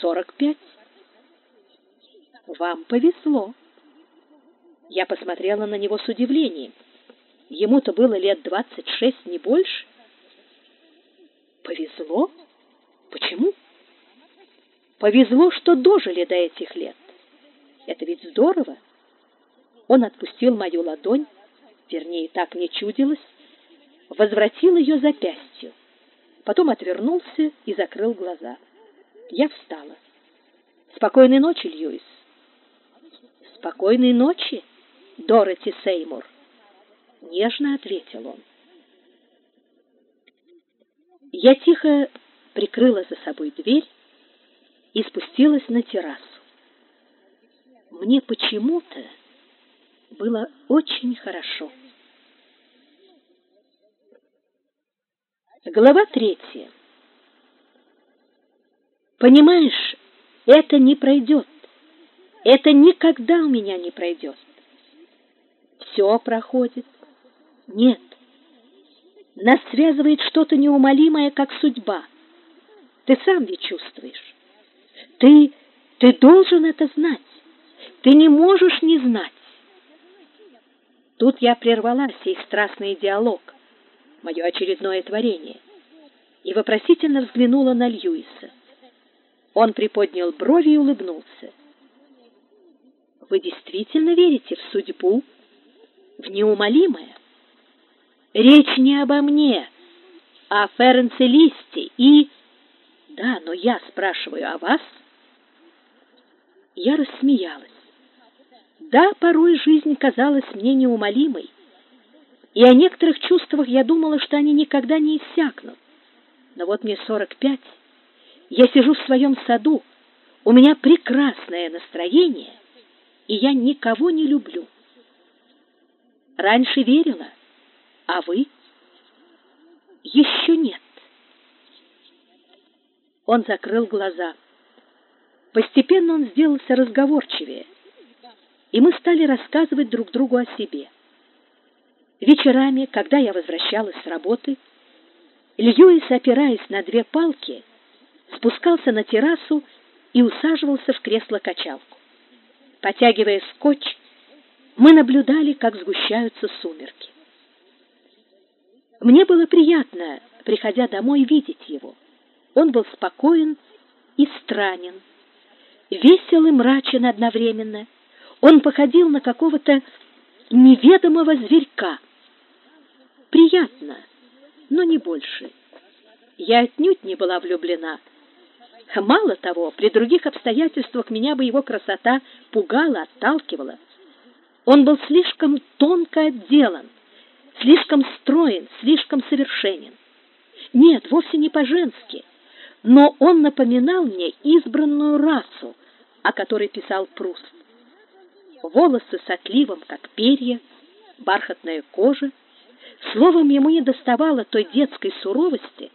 сорок пять. Вам повезло. Я посмотрела на него с удивлением. Ему-то было лет двадцать шесть, не больше. Повезло? Почему? Повезло, что дожили до этих лет. Это ведь здорово. Он отпустил мою ладонь, вернее, так мне чудилось, возвратил ее запястью, потом отвернулся и закрыл глаза. Я встала. Спокойной ночи, Льюис. Спокойной ночи, Дороти Сеймур, нежно ответил он. Я тихо прикрыла за собой дверь и спустилась на террасу. Мне почему-то было очень хорошо. Глава третья. Понимаешь, это не пройдет. Это никогда у меня не пройдет. Все проходит. Нет. Нас связывает что-то неумолимое, как судьба. Ты сам ведь чувствуешь. Ты, ты должен это знать. Ты не можешь не знать. Тут я прервала сей страстный диалог, мое очередное творение, и вопросительно взглянула на Льюиса. Он приподнял брови и улыбнулся. Вы действительно верите в судьбу, в неумолимое? Речь не обо мне, а о Ференце Листе и... Да, но я спрашиваю о вас. Я рассмеялась. Да, порой жизнь казалась мне неумолимой, и о некоторых чувствах я думала, что они никогда не иссякнут. Но вот мне сорок пять, я сижу в своем саду, у меня прекрасное настроение, и я никого не люблю. Раньше верила, а вы? Еще нет. Он закрыл глаза. Постепенно он сделался разговорчивее и мы стали рассказывать друг другу о себе. Вечерами, когда я возвращалась с работы, Льюис, опираясь на две палки, спускался на террасу и усаживался в кресло-качалку. Потягивая скотч, мы наблюдали, как сгущаются сумерки. Мне было приятно, приходя домой, видеть его. Он был спокоен и странен, весел и мрачен одновременно — он походил на какого-то неведомого зверька. Приятно, но не больше. Я отнюдь не была влюблена. Мало того, при других обстоятельствах меня бы его красота пугала, отталкивала. Он был слишком тонко отделан, слишком строен, слишком совершенен. Нет, вовсе не по-женски, но он напоминал мне избранную расу, о которой писал Пруст волосы с отливом, как перья, бархатная кожа. Словом, ему не доставало той детской суровости,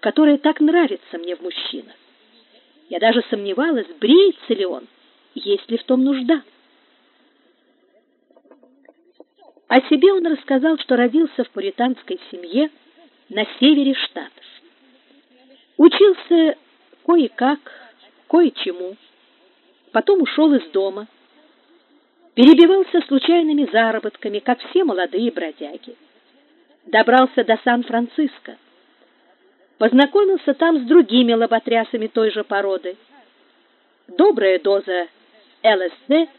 которая так нравится мне в мужчинах. Я даже сомневалась, бреется ли он, есть ли в том нужда. О себе он рассказал, что родился в пуританской семье на севере штатов. Учился кое-как, кое-чему. Потом ушел из дома, перебивался случайными заработками, как все молодые бродяги. Добрался до Сан-Франциско. Познакомился там с другими лоботрясами той же породы. Добрая доза ЛСД,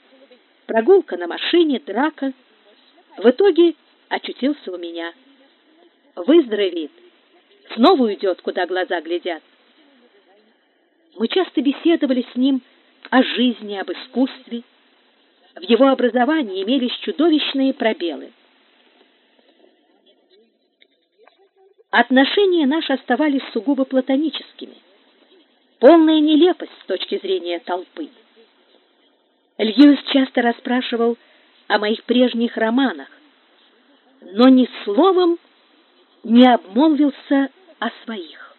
прогулка на машине, драка. В итоге очутился у меня. Выздоровеет, снова уйдет, куда глаза глядят. Мы часто беседовали с ним о жизни, об искусстве, в его образовании имелись чудовищные пробелы. Отношения наши оставались сугубо платоническими. Полная нелепость с точки зрения толпы. Льюис часто расспрашивал о моих прежних романах, но ни словом не обмолвился о своих.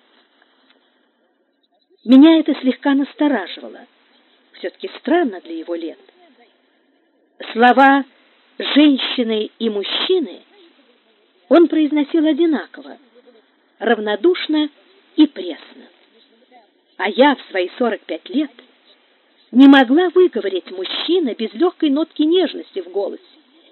Меня это слегка настораживало. Все-таки странно для его лет слова «женщины» и «мужчины» он произносил одинаково, равнодушно и пресно. А я в свои 45 лет не могла выговорить мужчина без легкой нотки нежности в голосе.